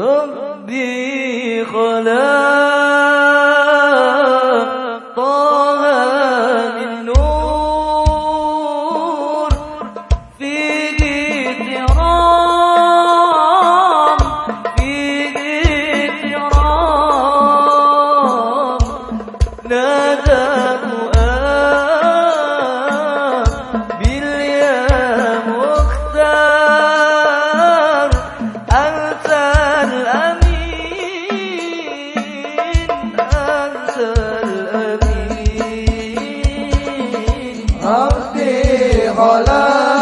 ربي خلق Hamdi Khalaq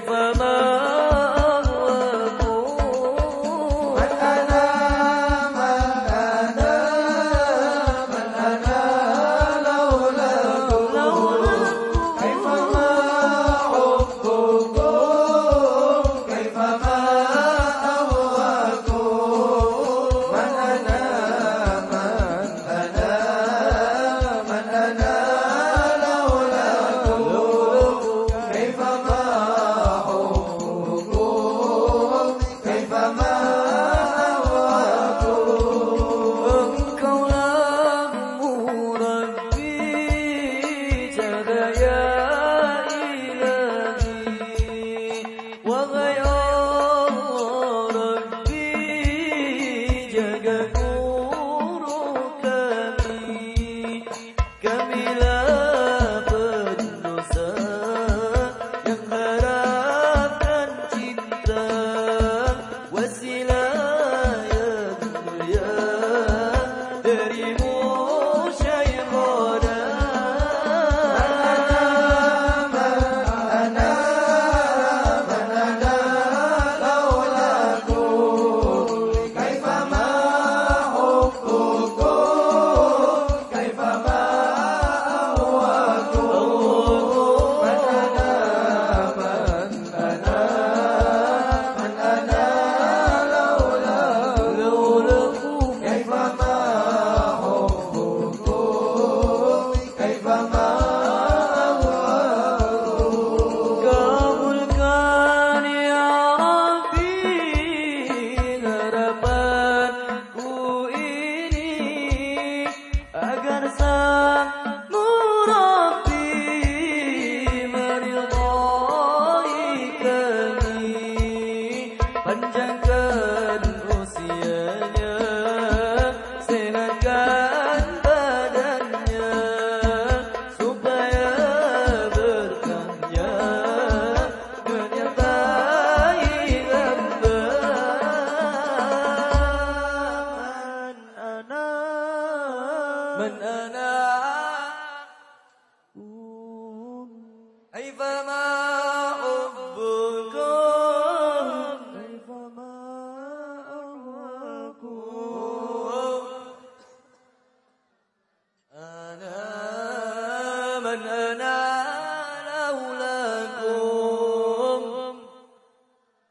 كيفما